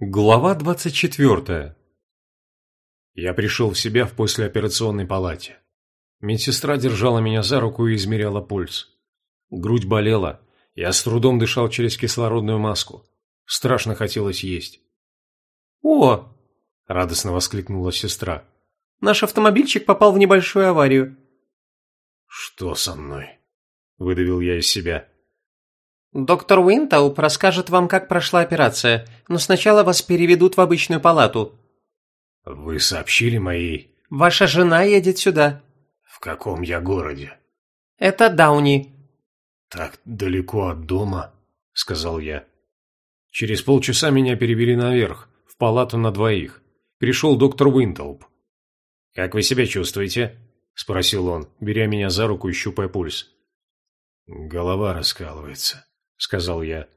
Глава 24. Я пришел в себя в послеоперационной палате. Медсестра держала меня за руку и измеряла пульс. Грудь болела, я с трудом дышал через кислородную маску. Страшно хотелось есть. «О!» – радостно воскликнула сестра. «Наш автомобильчик попал в небольшую аварию». «Что со мной?» – выдавил я из себя. «Доктор Уинтауп расскажет вам, как прошла операция, но сначала вас переведут в обычную палату». «Вы сообщили моей...» «Ваша жена едет сюда». «В каком я городе?» «Это Дауни». «Так далеко от дома», — сказал я. Через полчаса меня перевели наверх, в палату на двоих. Пришел доктор Уинтауп. «Как вы себя чувствуете?» — спросил он, беря меня за руку и щупая пульс. «Голова раскалывается», — сказал я.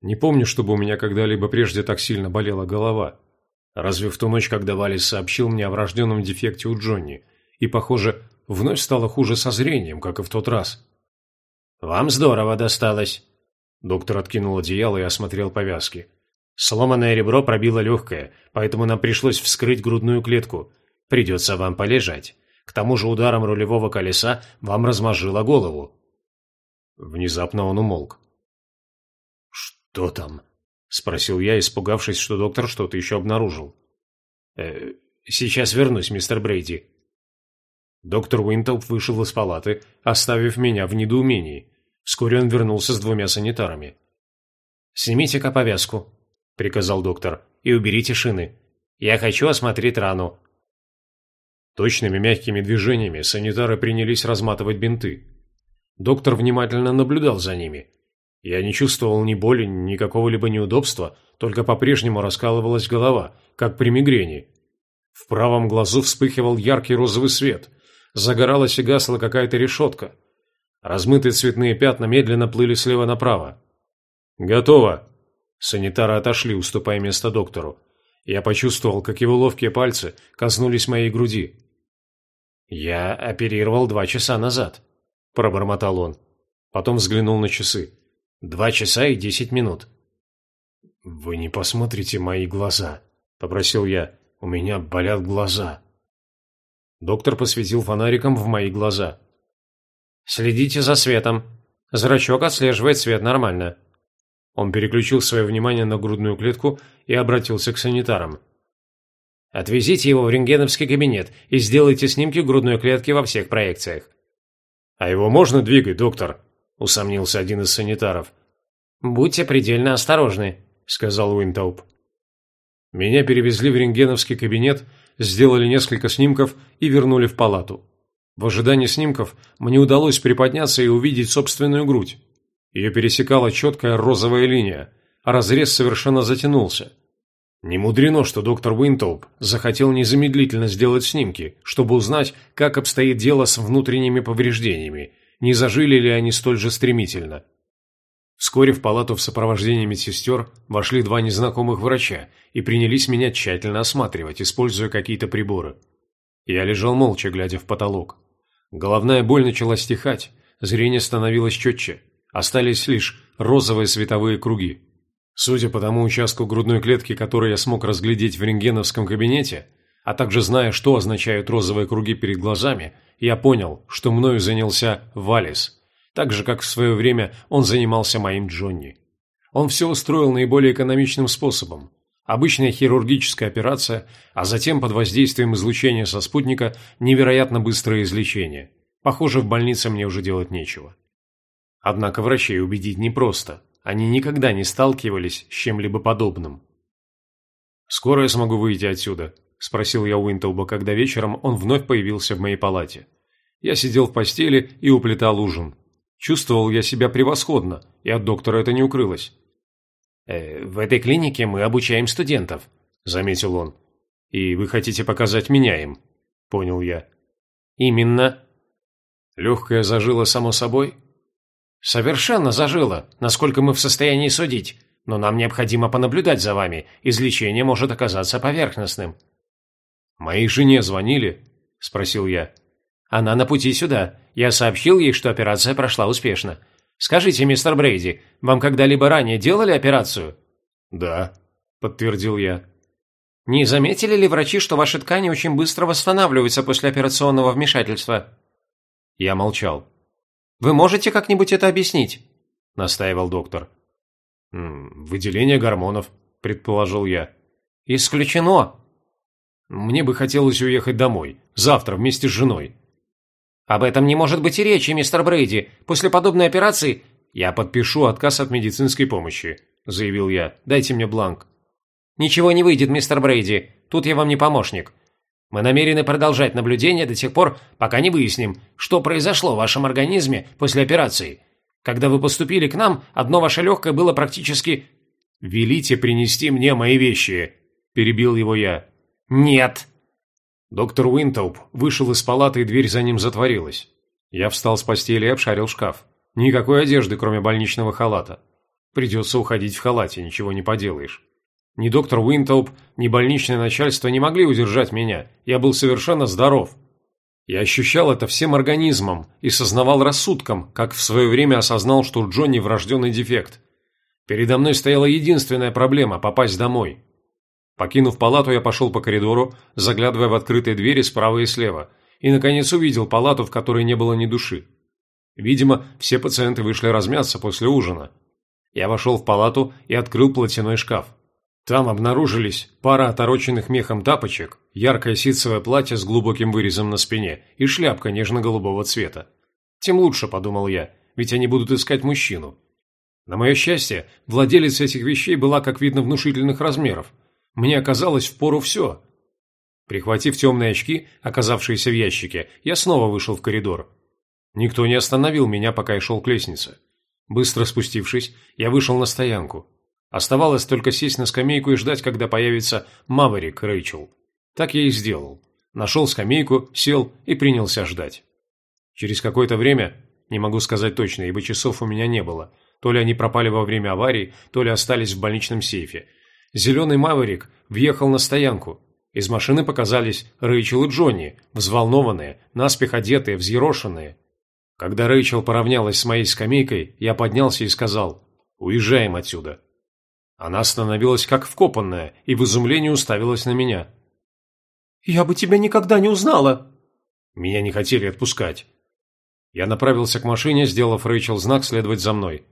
Не помню, чтобы у меня когда-либо прежде так сильно болела голова. Разве в ту ночь, когда Валис сообщил мне о врожденном дефекте у Джонни, и, похоже, вновь стало хуже со зрением, как и в тот раз. «Вам здорово досталось!» Доктор откинул одеяло и осмотрел повязки. «Сломанное ребро пробило легкое, поэтому нам пришлось вскрыть грудную клетку. Придется вам полежать. К тому же ударом рулевого колеса вам размозжило голову». Внезапно он умолк. «Что там?» – спросил я, испугавшись, что доктор что-то еще обнаружил. «Э, «Сейчас вернусь, мистер Брейди». Доктор Уинтелп вышел из палаты, оставив меня в недоумении. Вскоре он вернулся с двумя санитарами. «Снимите-ка повязку», – приказал доктор, – «и уберите шины. Я хочу осмотреть рану». Точными мягкими движениями санитары принялись разматывать бинты. Доктор внимательно наблюдал за ними – я не чувствовал ни боли, ни какого-либо неудобства, только по-прежнему раскалывалась голова, как при мигрени. В правом глазу вспыхивал яркий розовый свет. Загоралась и гасла какая-то решетка. Размытые цветные пятна медленно плыли слева направо. «Готово!» Санитары отошли, уступая место доктору. Я почувствовал, как его ловкие пальцы коснулись моей груди. «Я оперировал два часа назад», – пробормотал он. Потом взглянул на часы. Два часа и десять минут. «Вы не посмотрите мои глаза», — попросил я. «У меня болят глаза». Доктор посветил фонариком в мои глаза. «Следите за светом. Зрачок отслеживает свет нормально». Он переключил свое внимание на грудную клетку и обратился к санитарам. «Отвезите его в рентгеновский кабинет и сделайте снимки грудной клетки во всех проекциях». «А его можно двигать, доктор?» усомнился один из санитаров. «Будьте предельно осторожны», — сказал Уинтауп. Меня перевезли в рентгеновский кабинет, сделали несколько снимков и вернули в палату. В ожидании снимков мне удалось приподняться и увидеть собственную грудь. Ее пересекала четкая розовая линия, а разрез совершенно затянулся. Не мудрено, что доктор Уинтоуп захотел незамедлительно сделать снимки, чтобы узнать, как обстоит дело с внутренними повреждениями не зажили ли они столь же стремительно. Вскоре в палату в сопровождении медсестер вошли два незнакомых врача и принялись меня тщательно осматривать, используя какие-то приборы. Я лежал молча, глядя в потолок. Головная боль начала стихать, зрение становилось четче, остались лишь розовые световые круги. Судя по тому участку грудной клетки, который я смог разглядеть в рентгеновском кабинете, а также зная, что означают розовые круги перед глазами, я понял, что мною занялся Валис, так же, как в свое время он занимался моим Джонни. Он все устроил наиболее экономичным способом. Обычная хирургическая операция, а затем под воздействием излучения со спутника невероятно быстрое излечение. Похоже, в больнице мне уже делать нечего. Однако врачей убедить непросто. Они никогда не сталкивались с чем-либо подобным. «Скоро я смогу выйти отсюда?» – спросил я Уинтелба, когда вечером он вновь появился в моей палате. Я сидел в постели и уплетал ужин. Чувствовал я себя превосходно, и от доктора это не укрылось. «Э, «В этой клинике мы обучаем студентов», – заметил он. «И вы хотите показать меня им?» – понял я. «Именно». «Легкая зажила само собой?» «Совершенно зажила, насколько мы в состоянии судить, но нам необходимо понаблюдать за вами, излечение может оказаться поверхностным». «Моей жене звонили?» – спросил я. «Она на пути сюда. Я сообщил ей, что операция прошла успешно. Скажите, мистер Брейди, вам когда-либо ранее делали операцию?» «Да». – подтвердил я. «Не заметили ли врачи, что ваши ткани очень быстро восстанавливаются после операционного вмешательства?» Я молчал. «Вы можете как-нибудь это объяснить?» – настаивал доктор. «Выделение гормонов», – предположил я. «Исключено!» «Мне бы хотелось уехать домой. Завтра вместе с женой». «Об этом не может быть и речи, мистер Брейди. После подобной операции...» «Я подпишу отказ от медицинской помощи», – заявил я. «Дайте мне бланк». «Ничего не выйдет, мистер Брейди. Тут я вам не помощник. Мы намерены продолжать наблюдение до тех пор, пока не выясним, что произошло в вашем организме после операции. Когда вы поступили к нам, одно ваше легкое было практически...» «Велите принести мне мои вещи», – перебил его я. «Нет». Доктор Уинтоуп вышел из палаты, и дверь за ним затворилась. Я встал с постели и обшарил шкаф. Никакой одежды, кроме больничного халата. Придется уходить в халате, ничего не поделаешь. Ни доктор Уинтоуп, ни больничное начальство не могли удержать меня. Я был совершенно здоров. Я ощущал это всем организмом и сознавал рассудком, как в свое время осознал, что у Джонни врожденный дефект. Передо мной стояла единственная проблема – попасть домой. Покинув палату, я пошел по коридору, заглядывая в открытые двери справа и слева, и, наконец, увидел палату, в которой не было ни души. Видимо, все пациенты вышли размяться после ужина. Я вошел в палату и открыл платяной шкаф. Там обнаружились пара отороченных мехом тапочек, яркое ситцевое платье с глубоким вырезом на спине и шляпка нежно-голубого цвета. Тем лучше, подумал я, ведь они будут искать мужчину. На мое счастье, владелец этих вещей была, как видно, внушительных размеров. Мне оказалось впору все. Прихватив темные очки, оказавшиеся в ящике, я снова вышел в коридор. Никто не остановил меня, пока я шел к лестнице. Быстро спустившись, я вышел на стоянку. Оставалось только сесть на скамейку и ждать, когда появится Маверик Рэйчел. Так я и сделал. Нашел скамейку, сел и принялся ждать. Через какое-то время, не могу сказать точно, ибо часов у меня не было, то ли они пропали во время аварии, то ли остались в больничном сейфе. Зеленый Маверик въехал на стоянку. Из машины показались Рэйчел и Джонни, взволнованные, наспех одетые, взъерошенные. Когда Рэйчел поравнялась с моей скамейкой, я поднялся и сказал «Уезжаем отсюда». Она остановилась как вкопанная и в изумлении уставилась на меня. «Я бы тебя никогда не узнала!» Меня не хотели отпускать. Я направился к машине, сделав Рэйчел знак следовать за мной.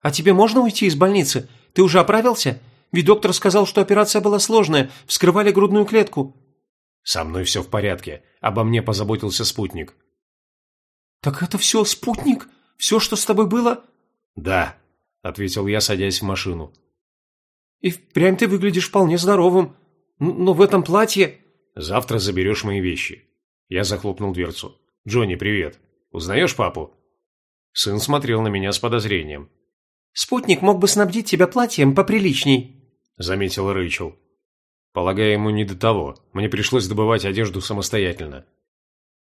«А тебе можно уйти из больницы? Ты уже оправился? Ведь доктор сказал, что операция была сложная, вскрывали грудную клетку». «Со мной все в порядке. Обо мне позаботился спутник». «Так это все спутник? Все, что с тобой было?» «Да», — ответил я, садясь в машину. И впрямь ты выглядишь вполне здоровым. Но в этом платье...» «Завтра заберешь мои вещи». Я захлопнул дверцу. «Джонни, привет. Узнаешь папу?» Сын смотрел на меня с подозрением. «Спутник мог бы снабдить тебя платьем поприличней», — заметил Рэйчел. «Полагаю, ему не до того. Мне пришлось добывать одежду самостоятельно».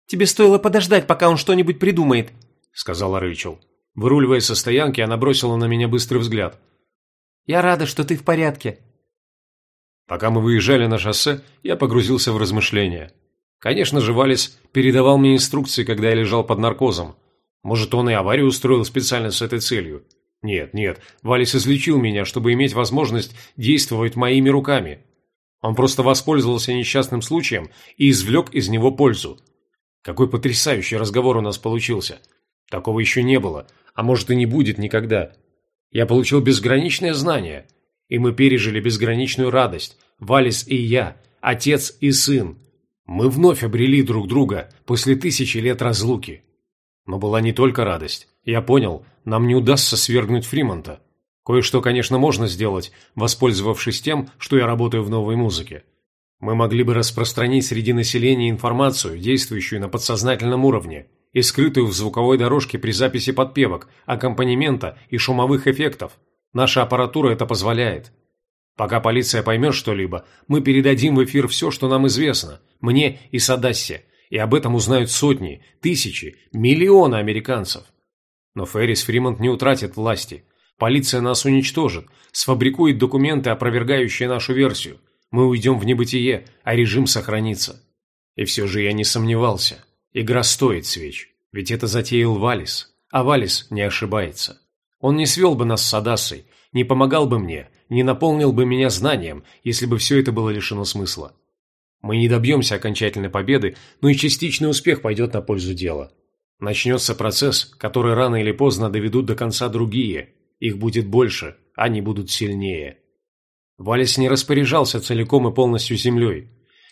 «Тебе стоило подождать, пока он что-нибудь придумает», — сказала Рэйчел. Выруливая со стоянки, она бросила на меня быстрый взгляд. Я рада, что ты в порядке». Пока мы выезжали на шоссе, я погрузился в размышления. Конечно же, Валис передавал мне инструкции, когда я лежал под наркозом. Может, он и аварию устроил специально с этой целью. Нет, нет, Валис излечил меня, чтобы иметь возможность действовать моими руками. Он просто воспользовался несчастным случаем и извлек из него пользу. Какой потрясающий разговор у нас получился. Такого еще не было, а может и не будет никогда. Я получил безграничное знание, и мы пережили безграничную радость, Валис и я, отец и сын. Мы вновь обрели друг друга после тысячи лет разлуки. Но была не только радость. Я понял, нам не удастся свергнуть Фримонта. Кое-что, конечно, можно сделать, воспользовавшись тем, что я работаю в новой музыке. Мы могли бы распространить среди населения информацию, действующую на подсознательном уровне, и скрытую в звуковой дорожке при записи подпевок, аккомпанемента и шумовых эффектов. Наша аппаратура это позволяет. Пока полиция поймет что-либо, мы передадим в эфир все, что нам известно, мне и Садассе, и об этом узнают сотни, тысячи, миллионы американцев. Но Феррис Фримонт не утратит власти. Полиция нас уничтожит, сфабрикует документы, опровергающие нашу версию. Мы уйдем в небытие, а режим сохранится. И все же я не сомневался. Игра стоит свеч, ведь это затеял Валис, а Валис не ошибается. Он не свел бы нас с Адасой, не помогал бы мне, не наполнил бы меня знанием, если бы все это было лишено смысла. Мы не добьемся окончательной победы, но и частичный успех пойдет на пользу дела. Начнется процесс, который рано или поздно доведут до конца другие. Их будет больше, они будут сильнее. Валис не распоряжался целиком и полностью землей.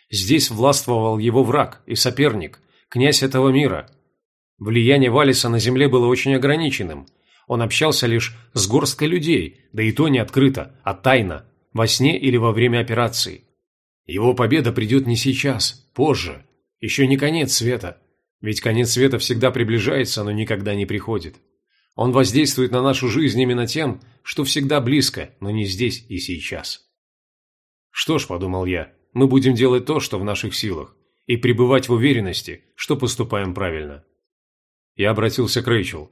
Здесь властвовал его враг и соперник, князь этого мира. Влияние Валиса на земле было очень ограниченным. Он общался лишь с горсткой людей, да и то не открыто, а тайно, во сне или во время операции. Его победа придет не сейчас, позже. Еще не конец света. Ведь конец света всегда приближается, но никогда не приходит. Он воздействует на нашу жизнь именно тем, что всегда близко, но не здесь и сейчас. Что ж, подумал я, мы будем делать то, что в наших силах, и пребывать в уверенности, что поступаем правильно. Я обратился к Рэйчел.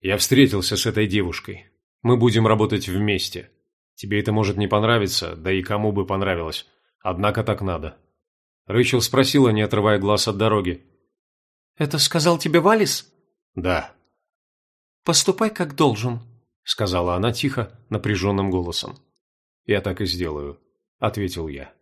Я встретился с этой девушкой. Мы будем работать вместе. Тебе это может не понравиться, да и кому бы понравилось. Однако так надо. Рэйчел спросила, не отрывая глаз от дороги. «Это сказал тебе Валис?» «Да». «Поступай как должен», — сказала она тихо, напряженным голосом. «Я так и сделаю», — ответил я.